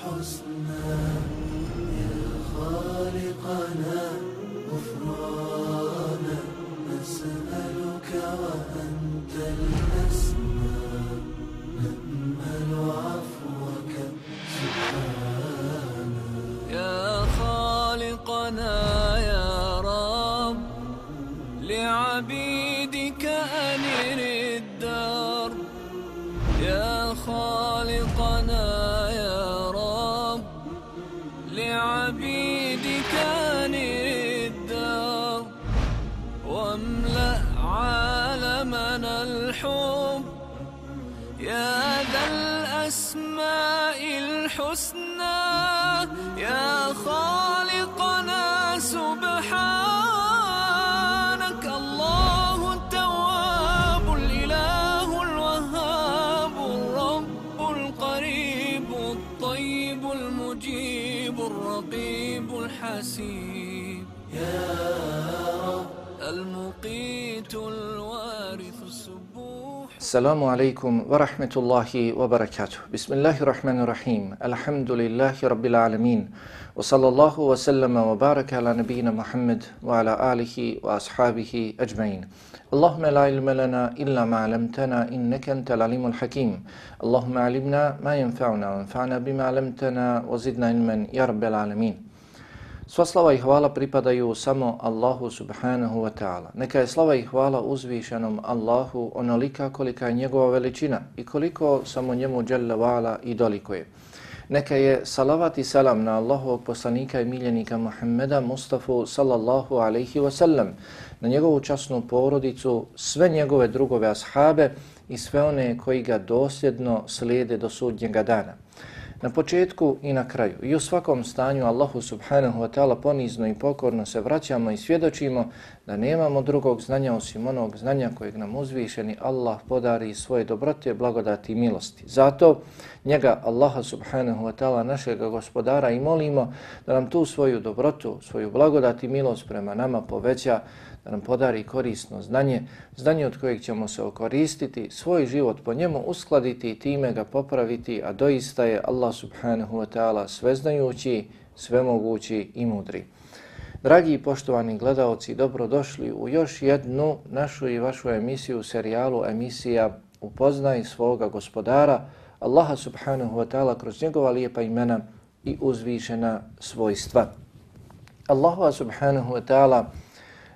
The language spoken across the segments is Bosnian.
الحسنى يا خالقنا غفرانا نسألك وأنت الأسمى المجيب الرقيب الحسيب. المقيت الوارث السبوح. السلام عليكم ورحمة الله وبركاته. بسم الله الرحمن الرحيم. الحمد لله رب العالمين. وصلى الله وسلم وبارك على نبينا محمد وعلى آله وأصحابه أجمعين. اللهم لا علم لنا إلا ما علمتنا إنك أنت العليم الحكيم اللهم علمنا ما ينفعنا وانفعنا بما علمتنا وزدنا علما يا رب العالمين Sva slava i hvala pripadaju samo Allahu subhanahu wa ta'ala. Neka je slava i hvala uzvišenom Allahu onolika kolika je njegova veličina i koliko samo njemu djelle vala i doliko je. Neka je salavat i salam na Allahovog poslanika i miljenika Muhammeda Mustafa sallallahu alaihi wa sallam, na njegovu časnu porodicu, sve njegove drugove ashabe i sve one koji ga dosljedno slijede do sudnjega dana. Na početku i na kraju i u svakom stanju Allahu subhanahu wa ta'ala ponizno i pokorno se vraćamo i svjedočimo da nemamo drugog znanja osim onog znanja kojeg nam uzvišeni Allah podari svoje dobrote, blagodati i milosti. Zato njega Allaha subhanahu wa ta'ala našeg gospodara i molimo da nam tu svoju dobrotu, svoju blagodati i milost prema nama poveća da nam podari korisno znanje, znanje od kojeg ćemo se okoristiti, svoj život po njemu uskladiti i time ga popraviti, a doista je Allah subhanahu wa ta'ala sveznajući, svemogući i mudri. Dragi i poštovani gledalci, dobrodošli u još jednu našu i vašu emisiju, serijalu emisija Upoznaj svoga gospodara, Allaha subhanahu wa ta'ala kroz njegova lijepa imena i uzvišena svojstva. Allaha subhanahu wa ta'ala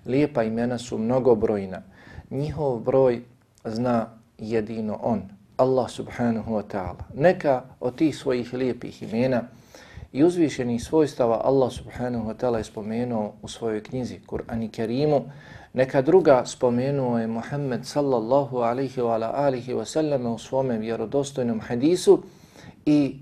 lijepa imena su mnogobrojna. Njihov broj zna jedino on, Allah subhanahu wa ta'ala. Neka od tih svojih lijepih imena i uzvišenih svojstava Allah subhanahu wa ta'ala je spomenuo u svojoj knjizi Kur'an i Kerimu. Neka druga spomenuo je Muhammed sallallahu alaihi wa alihi wa sallam u svome vjerodostojnom hadisu i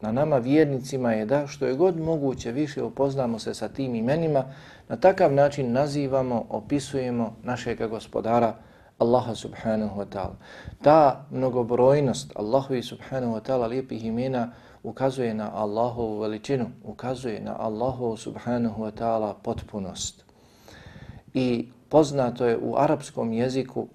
na nama vjernicima je da što je god moguće više upoznamo se sa tim imenima, na takav način nazivamo, opisujemo našega gospodara Allaha subhanahu wa ta'ala. Ta mnogobrojnost Allahovi subhanahu wa ta'ala lijepih imena ukazuje na Allahovu veličinu, ukazuje na Allahovu subhanahu wa ta'ala potpunost. I poznato je u arapskom jeziku,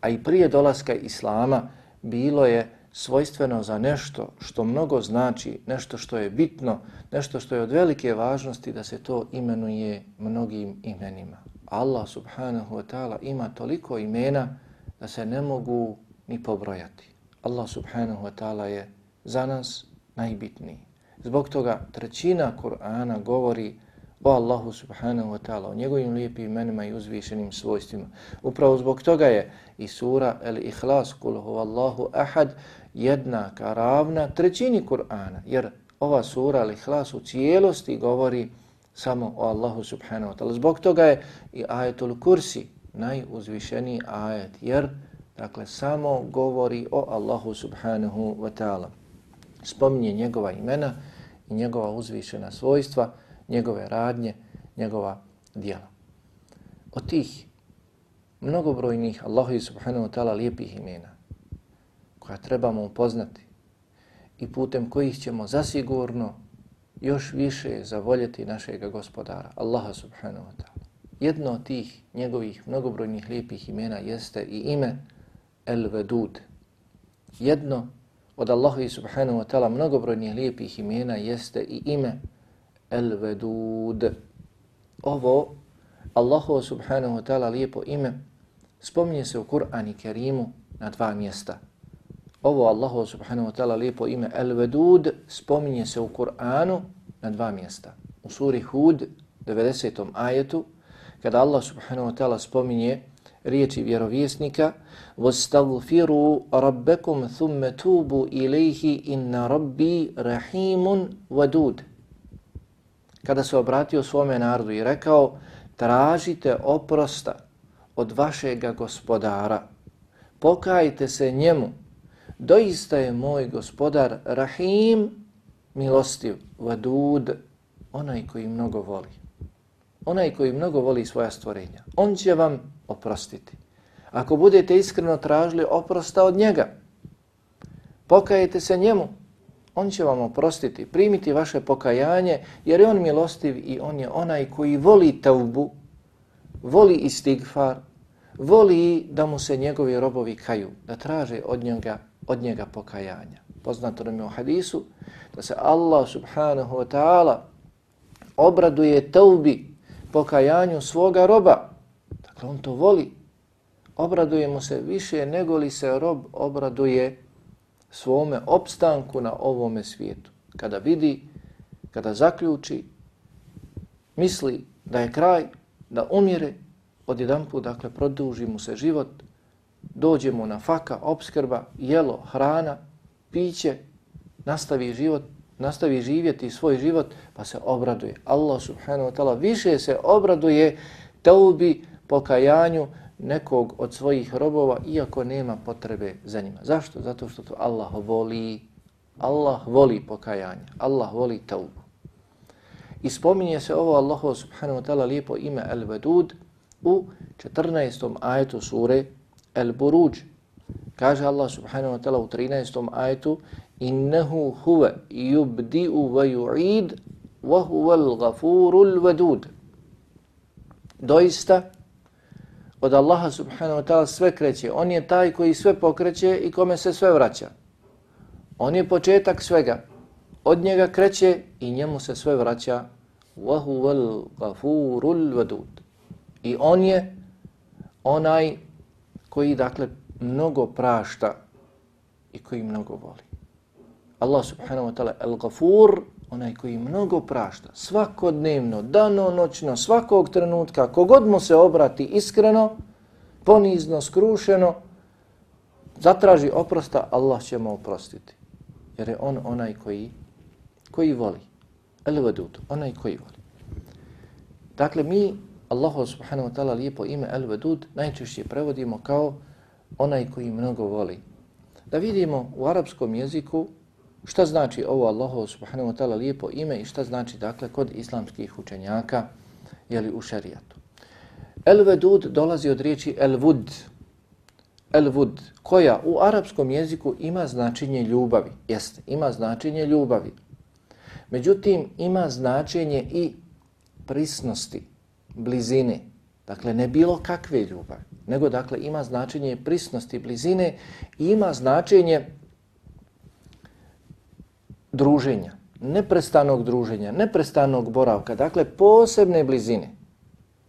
a i prije dolaska Islama, bilo je svojstveno za nešto što mnogo znači, nešto što je bitno, nešto što je od velike važnosti da se to imenuje mnogim imenima. Allah subhanahu wa ta'ala ima toliko imena da se ne mogu ni pobrojati. Allah subhanahu wa ta'ala je za nas najbitniji. Zbog toga trećina Kur'ana govori o Allahu subhanahu wa ta'ala, o njegovim lijepim imenima i uzvišenim svojstvima. Upravo zbog toga je i sura El-Ihlas, kul huvallahu ahad, jednaka, ravna trećini Kur'ana, jer ova sura Al-Ihlas u cijelosti govori samo o Allahu subhanahu wa ta'ala. Zbog toga je i ajetul kursi najuzvišeniji ajet, jer dakle samo govori o Allahu subhanahu wa ta'ala. Spominje njegova imena i njegova uzvišena svojstva, njegove radnje, njegova dijela. Od tih mnogobrojnih Allahu subhanahu wa ta'ala lijepih imena, koja trebamo upoznati i putem kojih ćemo zasigurno još više zavoljeti našeg gospodara, Allaha subhanahu wa ta'ala. Jedno od tih njegovih mnogobrojnih lijepih imena jeste i ime El Vedud. Jedno od Allaha subhanahu wa ta'ala mnogobrojnih lijepih imena jeste i ime El Vedud. Ovo Allahu subhanahu wa ta'ala lijepo ime spominje se u Kur'an i Kerimu na dva mjesta Ovo Allahu subhanahu wa ta'ala lijepo ime El Vedud spominje se u Kur'anu na dva mjesta. U suri Hud 90. ajetu kada Allah subhanahu wa ta'ala spominje riječi vjerovjesnika وَاسْتَغْفِرُوا رَبَّكُمْ ثُمَّ تُوبُوا إِلَيْهِ إِنَّ رَبِّي رَحِيمٌ وَدُودٌ Kada se obratio svome narodu i rekao tražite oprosta od vašega gospodara, pokajte se njemu, doista je moj gospodar Rahim, milostiv, vadud, onaj koji mnogo voli. Onaj koji mnogo voli svoja stvorenja. On će vam oprostiti. Ako budete iskreno tražili oprosta od njega, pokajete se njemu, on će vam oprostiti, primiti vaše pokajanje, jer je on milostiv i on je onaj koji voli tavbu, voli istigfar, voli da mu se njegovi robovi kaju, da traže od njega, od njega pokajanja. Poznato nam je u hadisu da se Allah subhanahu wa ta'ala obraduje taubi pokajanju svoga roba. Dakle, on to voli. Obraduje mu se više nego li se rob obraduje svome opstanku na ovome svijetu. Kada vidi, kada zaključi, misli da je kraj, da umire, odjedan put, dakle, produži mu se život, dođe mu na faka, obskrba, jelo, hrana, piće, nastavi život, nastavi živjeti svoj život, pa se obraduje. Allah subhanahu wa ta'ala više se obraduje teubi, pokajanju nekog od svojih robova, iako nema potrebe za njima. Zašto? Zato što to Allah voli. Allah voli pokajanje. Allah voli teubu. I spominje se ovo Allahu subhanahu wa ta'ala lijepo ime El-Vedud u 14. ajetu sure Al-Buruđ. Kaže Allah subhanahu wa ta'ala u 13. ajetu innehu huve yubdi'u wa yu'id wa huwa al-ghafuru vedud. Doista od Allaha subhanahu wa ta'ala sve kreće. On je taj koji sve pokreće i kome se sve vraća. On je početak svega. Od njega kreće i njemu se sve vraća. wa huwa al-ghafuru. I on je onaj koji dakle mnogo prašta i koji mnogo voli. Allah subhanahu wa ta'ala el-gafur, onaj koji mnogo prašta, svakodnevno, dano, noćno, svakog trenutka, kogod mu se obrati iskreno, ponizno, skrušeno, zatraži oprosta, Allah će mu oprostiti. Jer je on onaj koji, koji voli. El-vedud, onaj koji voli. Dakle, mi Allahu subhanahu wa ta'ala lijepo ime El-vedud najčešće prevodimo kao onaj koji mnogo voli. Da vidimo u arapskom jeziku šta znači ovo Allahu subhanahu wa ta'ala lijepo ime i šta znači dakle kod islamskih učenjaka jeli u šarijatu. El-vedud dolazi od riječi el-vud. El-vud koja u arapskom jeziku ima značenje ljubavi. Jeste, ima značenje ljubavi. Međutim, ima značenje i prisnosti, blizine. Dakle, ne bilo kakve ljubavi nego dakle ima značenje prisnosti blizine i ima značenje druženja, neprestanog druženja, neprestanog boravka, dakle posebne blizine.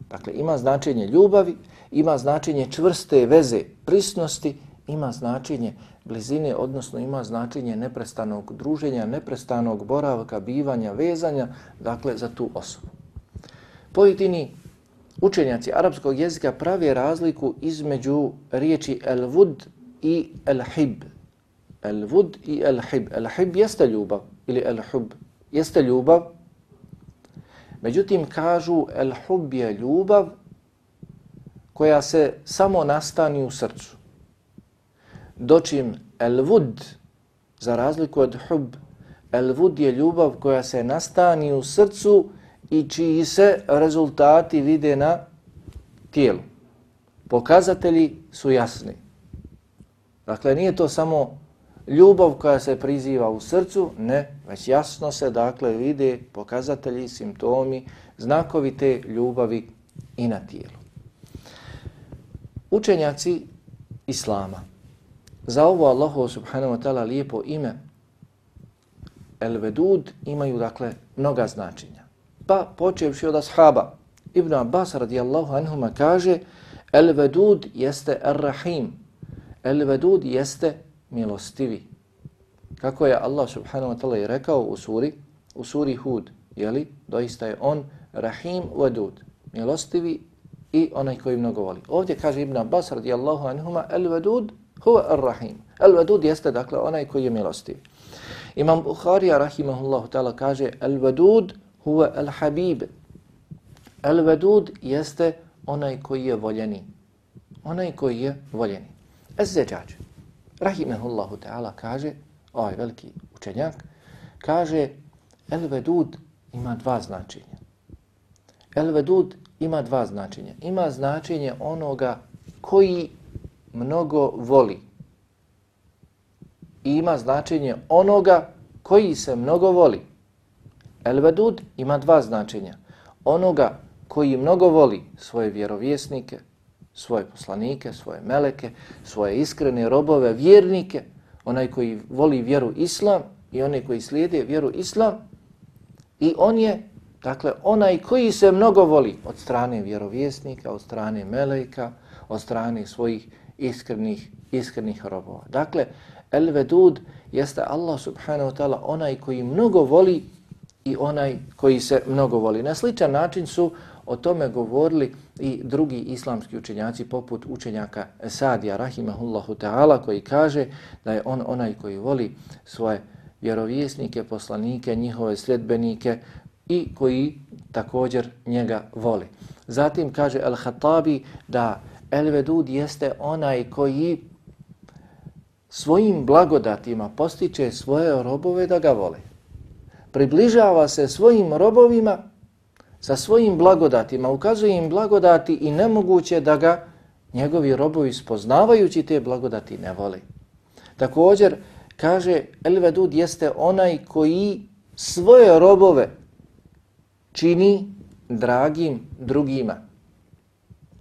Dakle, ima značenje ljubavi, ima značenje čvrste veze prisnosti, ima značenje blizine, odnosno ima značenje neprestanog druženja, neprestanog boravka, bivanja, vezanja, dakle, za tu osobu. Pojedini učenjaci arapskog jezika pravi razliku između riječi el-vud i el-hib. El-vud i el-hib. El-hib jeste ljubav ili el-hub jeste ljubav. Međutim, kažu el-hub je ljubav koja se samo nastani u srcu. Dočim el-vud, za razliku od hub, el-vud je ljubav koja se nastani u srcu i čiji se rezultati vide na tijelu. Pokazatelji su jasni. Dakle, nije to samo ljubav koja se priziva u srcu, ne, već jasno se, dakle, vide pokazatelji, simptomi, znakovi te ljubavi i na tijelu. Učenjaci Islama za ovo Allahu subhanahu wa ta'ala lijepo ime El Vedud imaju dakle mnoga značenja. Pa počevši od ashaba, Ibn Abbas radijallahu anhuma kaže El Vedud jeste Ar-Rahim. El Vedud jeste milostivi. Kako je Allah subhanahu wa ta'ala i rekao u suri, u suri Hud, jeli, doista je on Rahim Vedud, milostivi i onaj koji mnogo voli. Ovdje kaže Ibn Abbas radijallahu anhuma El Vedud huwa Ar-Rahim. El Vedud jeste dakle onaj koji je milostivi. Imam Bukharija rahimahullahu ta'ala kaže Al-Vadud huwa al-Habib. Al-vedud jeste onaj koji je voljeni. Onaj koji je voljeni. Ez-Zeđađ rahimahullahu ta'ala kaže, ovaj veliki učenjak, kaže el-vedud ima dva značenja. El-vedud ima dva značenja. Ima značenje onoga koji mnogo voli I ima značenje onoga koji se mnogo voli. El vedud ima dva značenja. Onoga koji mnogo voli svoje vjerovjesnike, svoje poslanike, svoje meleke, svoje iskrene robove, vjernike, onaj koji voli vjeru islam i onaj koji slijede vjeru islam. I on je, dakle, onaj koji se mnogo voli od strane vjerovjesnika, od strane meleka, od strane svojih iskrenih, iskrenih robova. Dakle, El Vedud jeste Allah subhanahu wa ta'ala onaj koji mnogo voli i onaj koji se mnogo voli. Na sličan način su o tome govorili i drugi islamski učenjaci poput učenjaka Sadija rahimahullahu ta'ala koji kaže da je on onaj koji voli svoje vjerovjesnike, poslanike, njihove sljedbenike i koji također njega voli. Zatim kaže Al-Hatabi da El Vedud jeste onaj koji svojim blagodatima postiče svoje robove da ga vole. Približava se svojim robovima sa svojim blagodatima, ukazuje im blagodati i nemoguće da ga njegovi robovi spoznavajući te blagodati ne vole. Također, kaže, Elvedud jeste onaj koji svoje robove čini dragim drugima.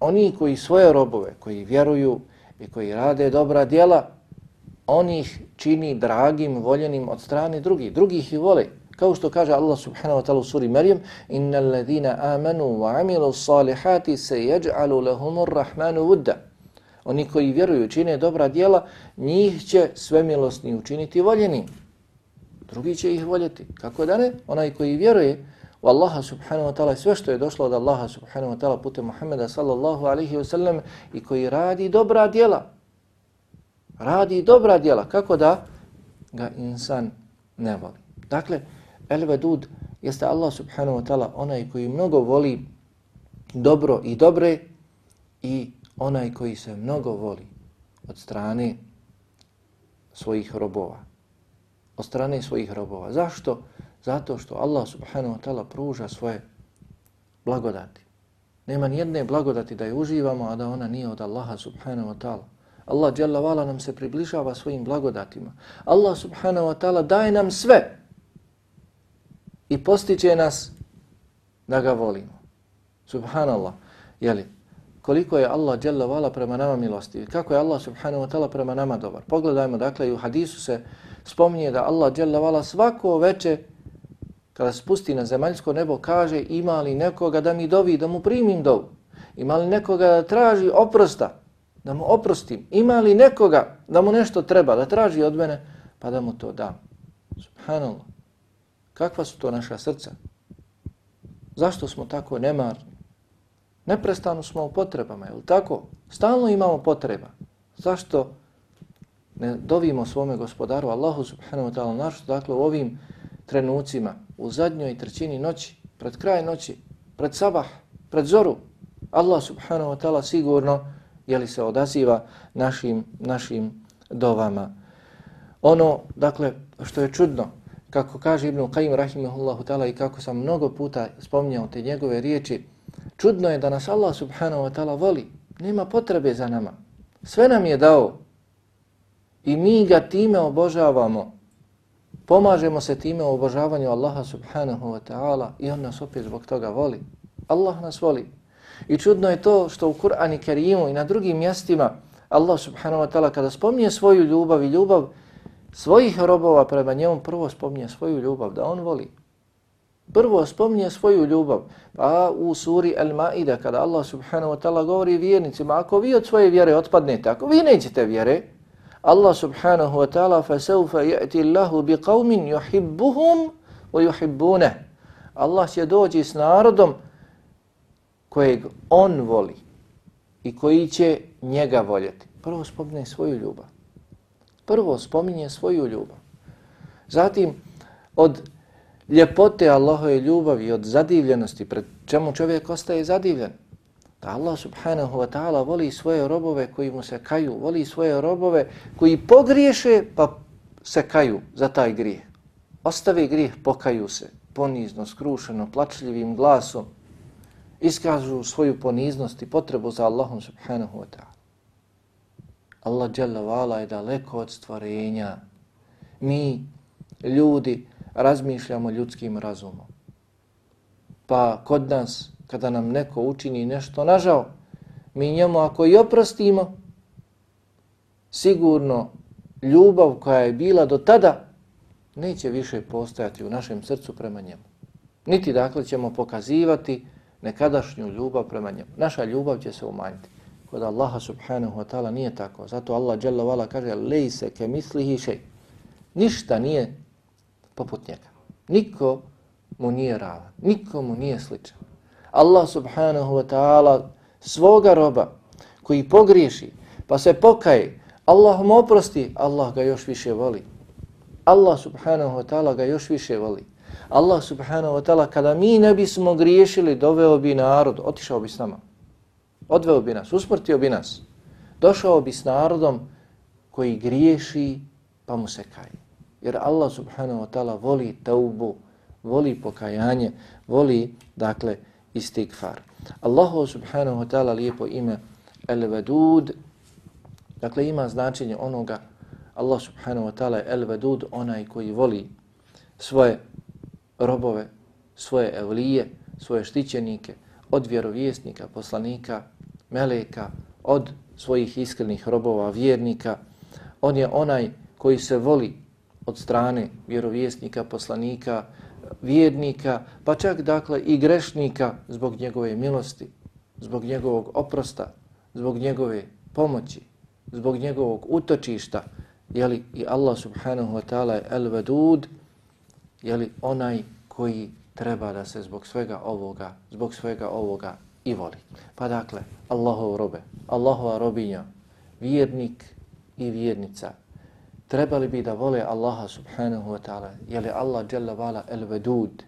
Oni koji svoje robove, koji vjeruju i koji rade dobra djela, onih čini dragim, voljenim od strane drugih. Drugih ih vole. Kao što kaže Allah subhanahu wa ta'ala u suri Marijem, Inna alladhina amanu wa amilu salihati se jeđalu lahumur rahmanu vudda. Oni koji vjeruju, čine dobra dijela, njih će sve milostni učiniti voljenim. Drugi će ih voljeti. Kako da ne? Onaj koji vjeruje u Allaha subhanahu wa ta'ala sve što je došlo od Allaha subhanahu wa ta'ala putem Muhammeda sallallahu alaihi wa sallam i koji radi dobra dijela, radi dobra djela, kako da ga insan ne voli. Dakle, El Vedud jeste Allah subhanahu wa ta'ala onaj koji mnogo voli dobro i dobre i onaj koji se mnogo voli od strane svojih robova. Od strane svojih robova. Zašto? Zato što Allah subhanahu wa ta'ala pruža svoje blagodati. Nema nijedne blagodati da je uživamo, a da ona nije od Allaha subhanahu wa ta'ala. Allah dželle vala nam se približava svojim blagodatima. Allah subhanahu wa ta'ala daje nam sve i postiče nas da ga volimo. Subhanallah. Jeli, koliko je Allah dželle vala prema nama milosti. Kako je Allah subhanahu wa ta'ala prema nama dobar. Pogledajmo, dakle, u hadisu se spominje da Allah dželle vala svako veče kada spusti na zemaljsko nebo kaže ima li nekoga da mi dovi, da mu primim dovu. Ima li nekoga da traži oprosta, da mu oprostim. Ima li nekoga da mu nešto treba, da traži od mene, pa da mu to dam. Subhanallah. Kakva su to naša srca? Zašto smo tako nemarni? Neprestano smo u potrebama, je li tako? Stalno imamo potreba. Zašto ne dovimo svome gospodaru Allahu subhanahu wa ta'ala našto, dakle u ovim trenucima, u zadnjoj trećini noći, pred kraj noći, pred sabah, pred zoru, Allah subhanahu wa ta'ala sigurno je li se odaziva našim, našim dovama. Ono, dakle, što je čudno, kako kaže Ibn Qayyim rahimahullahu ta'ala i kako sam mnogo puta spominjao te njegove riječi, čudno je da nas Allah subhanahu wa ta'ala voli, nema potrebe za nama. Sve nam je dao i mi ga time obožavamo. Pomažemo se time u obožavanju Allaha subhanahu wa ta'ala i on nas opet zbog toga voli. Allah nas voli. I čudno je to što u Kur'an i Kerimu i na drugim mjestima Allah subhanahu wa ta'ala kada spominje svoju ljubav i ljubav svojih robova prema njemu, prvo spominje svoju ljubav, da on voli. Prvo spominje svoju ljubav. Pa u suri Al-Ma'ida kada Allah subhanahu wa ta'ala govori vjernicima, ako vi od svoje vjere otpadnete, ako vi nećete vjere, Allah subhanahu wa ta'ala فَسَوْفَ يَأْتِ اللَّهُ بِقَوْمٍ يُحِبُّهُمْ وَيُحِبُّونَ Allah će doći s narodom kojeg on voli i koji će njega voljeti. Prvo spominje svoju ljubav. Prvo spominje svoju ljubav. Zatim, od ljepote Allahove ljubavi, od zadivljenosti, pred čemu čovjek ostaje zadivljen, da Allah subhanahu wa ta'ala voli svoje robove koji mu se kaju, voli svoje robove koji pogriješe pa se kaju za taj grijeh. Ostave grijeh, pokaju se, ponizno, skrušeno, plačljivim glasom, iskažu svoju poniznost i potrebu za Allahom subhanahu wa ta'ala. Allah jalla je daleko od stvorenja. Mi, ljudi, razmišljamo ljudskim razumom. Pa kod nas, kada nam neko učini nešto nažao, mi njemu ako i oprostimo, sigurno ljubav koja je bila do tada neće više postojati u našem srcu prema njemu. Niti dakle ćemo pokazivati nekadašnju ljubav prema njemu. Naša ljubav će se umanjiti. Kod Allaha subhanahu wa ta'ala nije tako. Zato Allah jalla vala kaže lejse ke mislihi šej. Ništa nije poput njega. Niko mu nije ravan. Niko mu nije sličan. Allah subhanahu wa ta'ala svoga roba koji pogriješi pa se pokaje, Allah mu oprosti, Allah ga još više voli. Allah subhanahu wa ta'ala ga još više voli. Allah subhanahu wa ta'ala kada mi ne bismo griješili, doveo bi narod, otišao bi s nama. Odveo bi nas, usmrtio bi nas. Došao bi s narodom koji griješi pa mu se kaje. Jer Allah subhanahu wa ta'ala voli taubu, voli pokajanje, voli, dakle, istigfar. Allah subhanahu wa ta'ala lijepo ime El-Vedud, dakle, ima značenje onoga, Allah subhanahu wa ta'ala je El-Vedud, onaj koji voli svoje robove, svoje evlije, svoje štićenike, od vjerovjesnika, poslanika, meleka, od svojih iskrenih robova, vjernika. On je onaj koji se voli od strane vjerovjesnika, poslanika, vjernika, pa čak dakle i grešnika zbog njegove milosti, zbog njegovog oprosta, zbog njegove pomoći, zbog njegovog utočišta, jeli i Allah subhanahu wa ta'ala je el-vedud, jeli onaj koji treba da se zbog svega ovoga, zbog svega ovoga i voli. Pa dakle, Allahov robe, Allahova robinja, vjernik i vjernica, trebali bi da vole Allaha subhanahu wa ta'ala, jer je Allah jalla vala el vedud.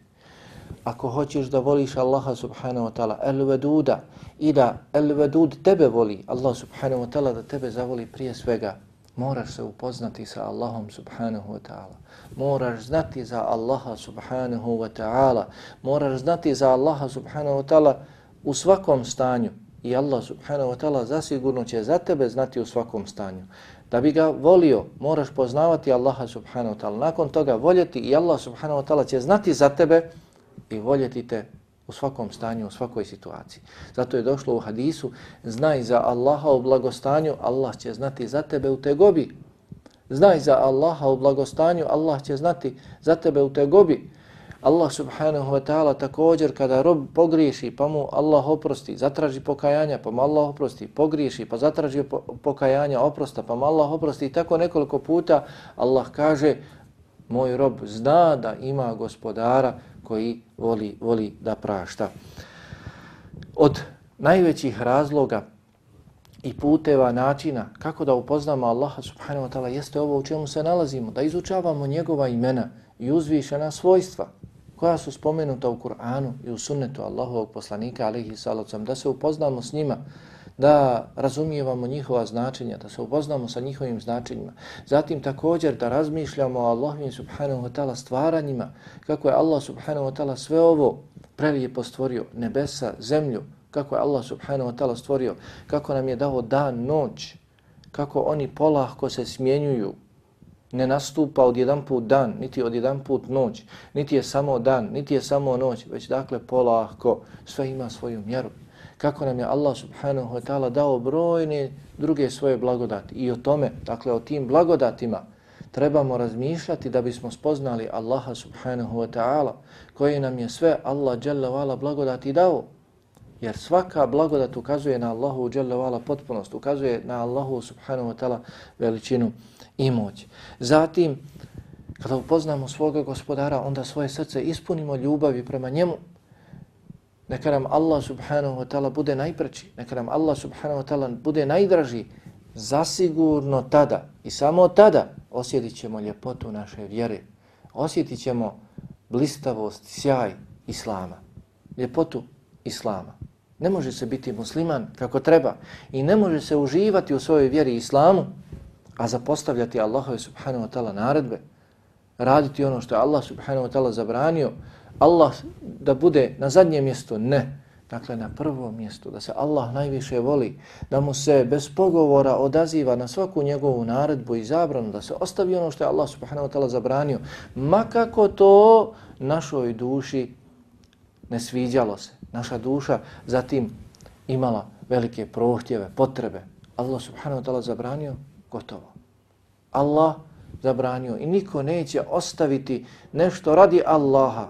Ako hoćeš da voliš Allaha subhanahu wa ta'ala el veduda. I da el vedud tebe voli, Allah subhanahu wa ta'ala da tebe zavoli prije svega, moraš se upoznati sa Allahom subhanahu wa ta'ala. Moraš znati za Allaha subhanahu wa ta'ala. Moraš znati za Allaha subhanahu wa ta'ala u svakom stanju. I Allah subhanahu wa ta'ala zasigurno će za tebe znati u svakom stanju. Da bi ga volio, moraš poznavati Allaha subhanahu wa ta'ala. Nakon toga voljeti i Allah subhanahu wa ta'ala će znati za tebe i voljeti te u svakom stanju, u svakoj situaciji. Zato je došlo u hadisu, znaj za Allaha u blagostanju, Allah će znati za tebe u tegobi. Znaj za Allaha u blagostanju, Allah će znati za tebe u tegobi. Allah subhanahu wa ta'ala također kada rob pogriješi pa mu Allah oprosti, zatraži pokajanja pa mu Allah oprosti, pogriješi pa zatraži pokajanja, oprosta pa mu Allah oprosti i tako nekoliko puta Allah kaže moj rob zna da ima gospodara koji voli, voli da prašta. Od najvećih razloga i puteva, načina kako da upoznamo Allaha subhanahu wa ta'ala jeste ovo u čemu se nalazimo, da izučavamo njegova imena i uzvišena svojstva koja su spomenuta u Kur'anu i u sunnetu Allahovog poslanika alaihi salacom, da se upoznamo s njima, da razumijevamo njihova značenja, da se upoznamo sa njihovim značenjima. Zatim također da razmišljamo o Allahovim subhanahu wa ta'ala stvaranjima, kako je Allah subhanahu wa ta'ala sve ovo prelijepo stvorio, nebesa, zemlju, kako je Allah subhanahu wa ta'ala stvorio, kako nam je dao dan, noć, kako oni polahko se smjenjuju, ne nastupa od jedan put dan, niti od jedan put noć, niti je samo dan, niti je samo noć, već dakle polahko, sve ima svoju mjeru kako nam je Allah subhanahu wa ta'ala dao brojne druge svoje blagodati. I o tome, dakle o tim blagodatima, trebamo razmišljati da bismo spoznali Allaha subhanahu wa ta'ala koji nam je sve Allah jalla vala blagodati dao. Jer svaka blagodat ukazuje na Allahu jalla vala potpunost, ukazuje na Allahu subhanahu wa ta'ala veličinu i moć. Zatim, kada upoznamo svoga gospodara, onda svoje srce ispunimo ljubavi prema njemu. Neka nam Allah subhanahu wa ta'ala bude najpreći, neka nam Allah subhanahu wa ta'ala bude najdraži, zasigurno tada i samo tada osjetit ćemo ljepotu naše vjere. Osjetit ćemo blistavost, sjaj Islama. Ljepotu Islama. Ne može se biti musliman kako treba i ne može se uživati u svojoj vjeri Islamu, a zapostavljati Allahove subhanahu wa ta'ala naredbe, raditi ono što je Allah subhanahu wa ta'ala zabranio, Allah da bude na zadnjem mjestu, ne. Dakle, na prvom mjestu, da se Allah najviše voli, da mu se bez pogovora odaziva na svaku njegovu naredbu i zabranu, da se ostavi ono što je Allah subhanahu wa ta'ala zabranio, makako to našoj duši ne sviđalo se. Naša duša zatim imala velike prohtjeve, potrebe. Allah subhanahu wa ta'ala zabranio, gotovo. Allah zabranio i niko neće ostaviti nešto radi Allaha,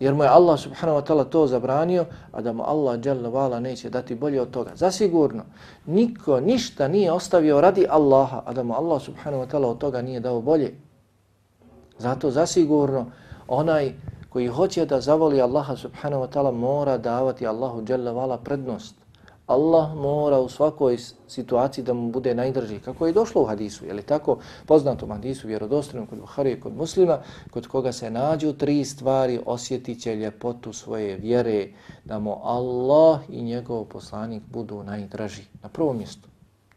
jer mu je Allah subhanahu wa ta'ala to zabranio, a da mu Allah dželle vala neće dati bolje od toga. Zasigurno, niko ništa nije ostavio radi Allaha, a da mu Allah subhanahu wa ta'ala od toga nije dao bolje. Zato zasigurno onaj koji hoće da zavoli Allaha subhanahu wa ta'ala mora davati Allahu dželle vala prednost. Allah mora u svakoj situaciji da mu bude najdrži. Kako je došlo u hadisu, je li tako? Poznatom hadisu, vjerodostojnom kod Buhari i kod muslima, kod koga se nađu tri stvari, osjetit će ljepotu svoje vjere, da mu Allah i njegov poslanik budu najdraži. Na prvom mjestu.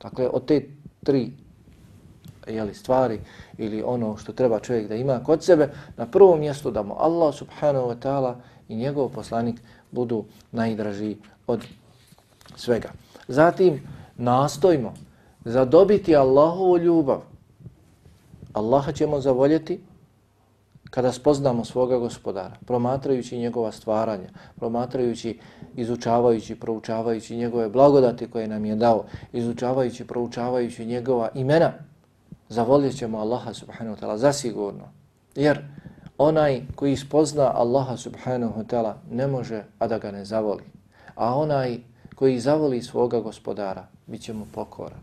Dakle, od te tri jeli, stvari ili ono što treba čovjek da ima kod sebe, na prvom mjestu da mu Allah subhanahu wa ta'ala i njegov poslanik budu najdraži od svega. Zatim nastojimo zadobiti Allahovu ljubav. Allaha ćemo zavoljeti kada spoznamo svoga gospodara, promatrajući njegova stvaranja, promatrajući, izučavajući, proučavajući njegove blagodati koje nam je dao, izučavajući, proučavajući njegova imena, zavoljet ćemo Allaha subhanahu wa ta'ala zasigurno. Jer onaj koji spozna Allaha subhanahu wa ta'ala ne može, a da ga ne zavoli. A onaj koji zavoli svoga gospodara, bit će mu pokoran.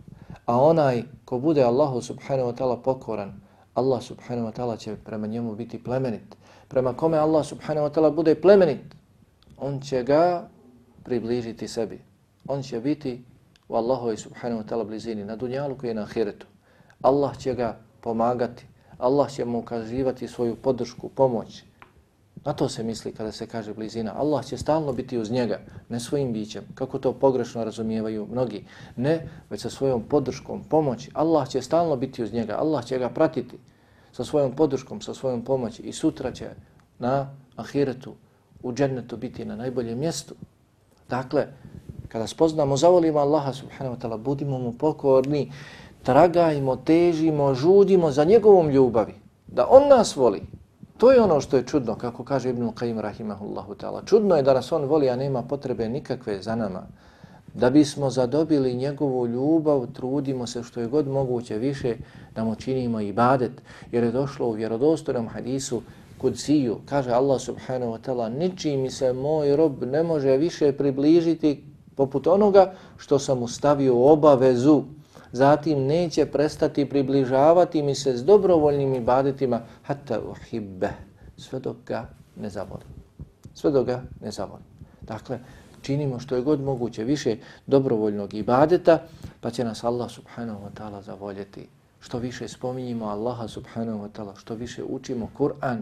A onaj ko bude Allahu subhanahu wa ta'ala pokoran, Allah subhanahu wa ta'ala će prema njemu biti plemenit. Prema kome Allah subhanahu wa ta'ala bude plemenit, on će ga približiti sebi. On će biti u Allahove subhanahu wa ta'ala blizini, na dunjalu koji je na ahiretu. Allah će ga pomagati, Allah će mu ukazivati svoju podršku, pomoć, Na to se misli kada se kaže blizina. Allah će stalno biti uz njega, ne svojim bićem, kako to pogrešno razumijevaju mnogi. Ne, već sa svojom podrškom, pomoći. Allah će stalno biti uz njega, Allah će ga pratiti sa svojom podrškom, sa svojom pomoći. I sutra će na ahiretu, u džennetu biti na najboljem mjestu. Dakle, kada spoznamo, zavolimo Allaha subhanahu wa ta'ala, budimo mu pokorni, tragajmo, težimo, žudimo za njegovom ljubavi. Da on nas voli, To je ono što je čudno, kako kaže Ibn Qaim rahimahullahu ta'ala. Čudno je da nas on voli, a nema potrebe nikakve za nama. Da bismo zadobili njegovu ljubav, trudimo se što je god moguće više da mu činimo ibadet. Jer je došlo u vjerodostojnom hadisu kudsiju, kaže Allah subhanahu wa ta'ala, niči mi se moj rob ne može više približiti poput onoga što sam mu stavio obavezu zatim neće prestati približavati mi se s dobrovoljnim ibadetima hatta uhibbe, sve dok ga ne zavoli. Sve dok ga ne zavoli. Dakle, činimo što je god moguće više dobrovoljnog ibadeta, pa će nas Allah subhanahu wa ta'ala zavoljeti. Što više spominjimo Allaha subhanahu wa ta'ala, što više učimo Kur'an,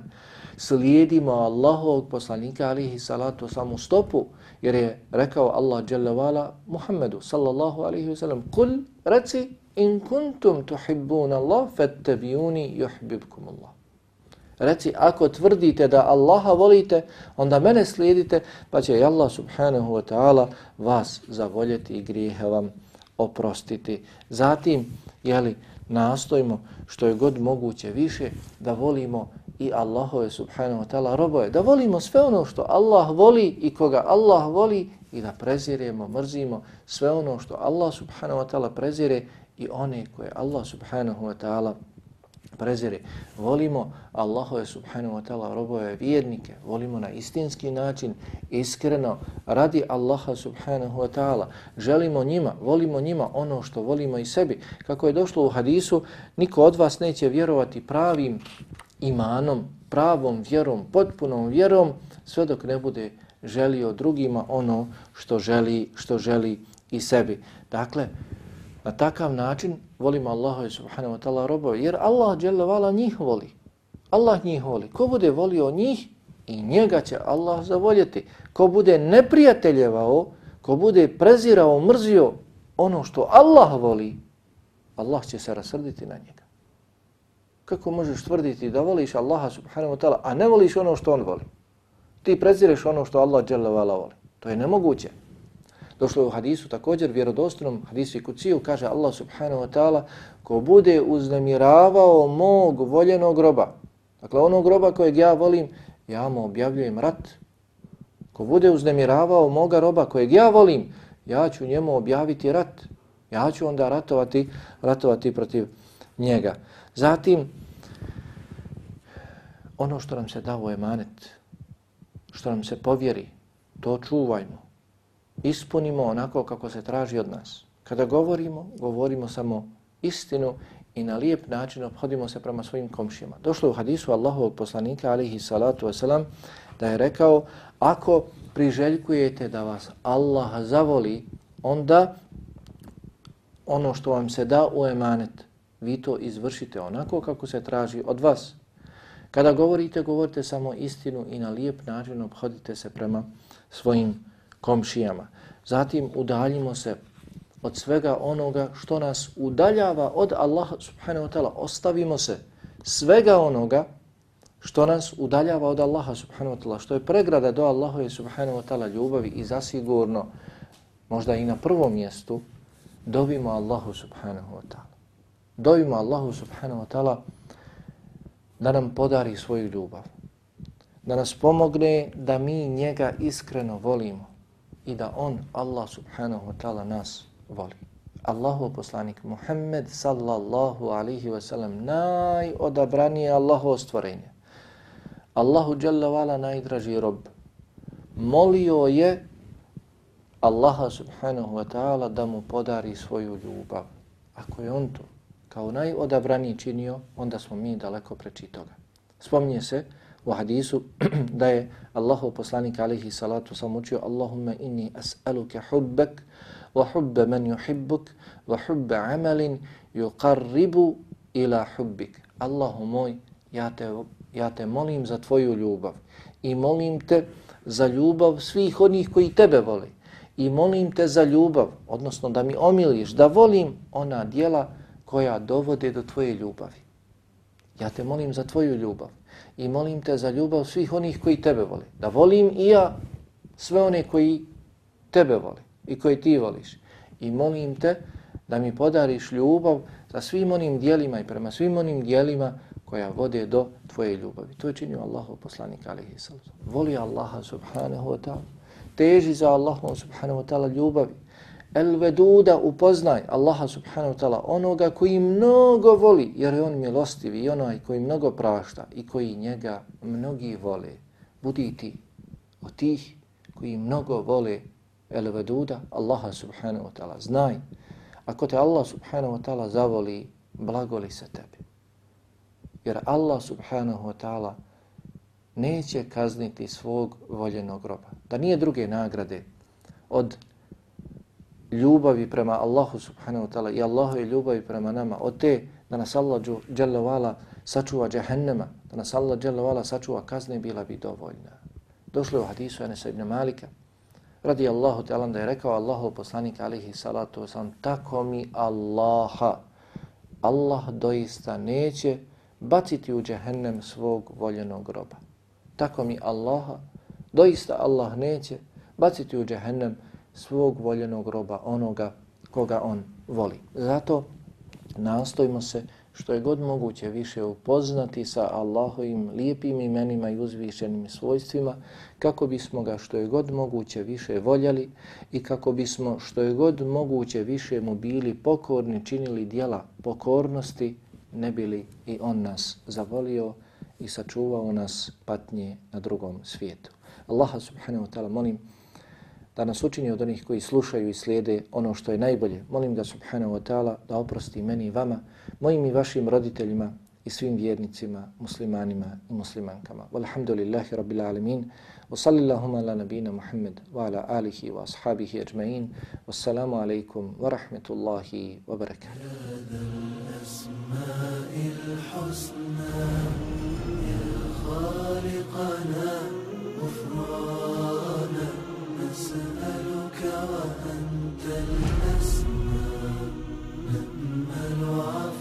slijedimo Allahovog poslanika alihi salatu samu stopu, jer je rekao Allah jalla vala Muhammedu sallallahu alaihi ve sellem kul reci in kuntum tuhibbun Allah fattabiuni yuhibbukum Allah. Reci ako tvrdite da Allaha volite, onda mene slijedite, pa će Allah subhanahu wa ta'ala vas zavoljeti i grijehe vam oprostiti. Zatim, jeli, nastojimo što je god moguće više da volimo i Allahove subhanahu wa ta'ala roboje. Da volimo sve ono što Allah voli i koga Allah voli i da preziremo, mrzimo sve ono što Allah subhanahu wa ta'ala prezire i one koje Allah subhanahu wa ta'ala prezire. Volimo Allahove subhanahu wa ta'ala robove vjernike, volimo na istinski način, iskreno, radi Allaha subhanahu wa ta'ala. Želimo njima, volimo njima ono što volimo i sebi. Kako je došlo u hadisu, niko od vas neće vjerovati pravim imanom, pravom vjerom, potpunom vjerom, sve dok ne bude želio drugima ono što želi, što želi i sebi. Dakle, na takav način volimo Allaha subhanahu wa ta'ala robove, jer Allah dželle njih voli. Allah njih voli. Ko bude volio njih, i njega će Allah zavoljeti. Ko bude neprijateljevao, ko bude prezirao, mrzio ono što Allah voli, Allah će se rasrditi na njega. Kako možeš tvrditi da voliš Allaha subhanahu wa ta'ala, a ne voliš ono što on voli? Ti prezireš ono što Allah dželle voli. To je nemoguće. Došlo je u hadisu također, vjerodostojnom hadisu i kuciju, kaže Allah subhanahu wa ta'ala, ko bude uznemiravao mog voljenog groba, dakle onog groba kojeg ja volim, ja mu objavljujem rat. Ko bude uznemiravao moga roba kojeg ja volim, ja ću njemu objaviti rat. Ja ću onda ratovati, ratovati protiv njega. Zatim, ono što nam se dao je emanet, što nam se povjeri, to čuvajmo ispunimo onako kako se traži od nas. Kada govorimo, govorimo samo istinu i na lijep način obhodimo se prema svojim komšijama. Došlo u hadisu Allahovog poslanika alihi salatu wasalam da je rekao ako priželjkujete da vas Allah zavoli, onda ono što vam se da u emanet, vi to izvršite onako kako se traži od vas. Kada govorite, govorite samo istinu i na lijep način obhodite se prema svojim komšijama. Zatim udaljimo se od svega onoga što nas udaljava od Allaha subhanahu wa ta'ala. Ostavimo se svega onoga što nas udaljava od Allaha subhanahu wa ta'ala. Što je pregrada do Allaha subhanahu wa ta'ala ljubavi i zasigurno možda i na prvom mjestu dobimo Allahu subhanahu wa ta'ala. Dovimo Allahu subhanahu wa ta'ala da nam podari svoju ljubav. Da nas pomogne da mi njega iskreno volimo i da on, Allah subhanahu wa ta'ala, nas voli. Allahu poslanik Muhammed sallallahu alihi wasallam najodabranije Allahu stvorenje. Allahu jalla vala najdraži rob. Molio je Allaha subhanahu wa ta'ala da mu podari svoju ljubav. Ako je on to kao najodabraniji činio, onda smo mi daleko preči toga. Spomnije se, u hadisu da je Allahu poslanik alaihi salatu sam učio Allahumma inni as'aluke hubbek wa hubbe man yuhibbuk wa hubbe amalin yuqarribu ila hubbik. Allahu moj, ja te, ja te molim za tvoju ljubav i molim te za ljubav svih onih koji tebe vole i molim te za ljubav, odnosno da mi omiliš, da volim ona dijela koja dovode do tvoje ljubavi. Ja te molim za tvoju ljubav i molim te za ljubav svih onih koji tebe vole. Da volim i ja sve one koji tebe vole i koji ti voliš. I molim te da mi podariš ljubav za svim onim dijelima i prema svim onim dijelima koja vode do tvoje ljubavi. To je činio Allahov poslanik alaihi sallam. Voli Allaha subhanahu wa ta'ala. Teži za Allahom subhanahu wa ta'ala ljubavi. El veduda upoznaj Allaha subhanahu wa ta'ala onoga koji mnogo voli jer je on milostiv i onaj koji mnogo prašta i koji njega mnogi vole. Budi ti od tih koji mnogo vole el veduda Allaha subhanahu wa ta'ala. Znaj, ako te Allah subhanahu wa ta'ala zavoli, blagoli se tebi. Jer Allah subhanahu wa ta'ala neće kazniti svog voljenog roba. Da nije druge nagrade od ljubavi prema Allahu subhanahu wa ta'ala i Allahu i ljubavi prema nama, od te da nas Allah dželle sačuva džahennema, da nas Allah dželle sačuva kazne, bila bi dovoljna. Došlo je u hadisu Enesa ibn Malika, radi Allahu ta'ala da je rekao Allahu poslanik alihi salatu wasalam, tako mi Allaha, Allah doista neće baciti u džahennem svog voljenog groba. Tako mi Allaha, doista Allah neće baciti u džahennem svog voljenog roba, onoga koga on voli. Zato nastojimo se što je god moguće više upoznati sa Allahovim lijepim imenima i uzvišenim svojstvima, kako bismo ga što je god moguće više voljeli i kako bismo što je god moguće više mu bili pokorni, činili dijela pokornosti, ne bili i on nas zavolio i sačuvao nas patnje na drugom svijetu. Allaha subhanahu wa ta'ala molim da nas učini od onih koji slušaju i slijede ono što je najbolje. Molim ga subhanahu wa ta'ala da oprosti meni i vama, mojim i vašim roditeljima i svim vjernicima, muslimanima i muslimankama. Walhamdulillahi rabbil alamin. Wa sallillahuma ala nabina Muhammad wa ala alihi wa ashabihi ajma'in. Wassalamu alaikum wa rahmetullahi wa barakatuh. خالقنا غفرانا نسألك وأنت الأسمى. نأمل عفوك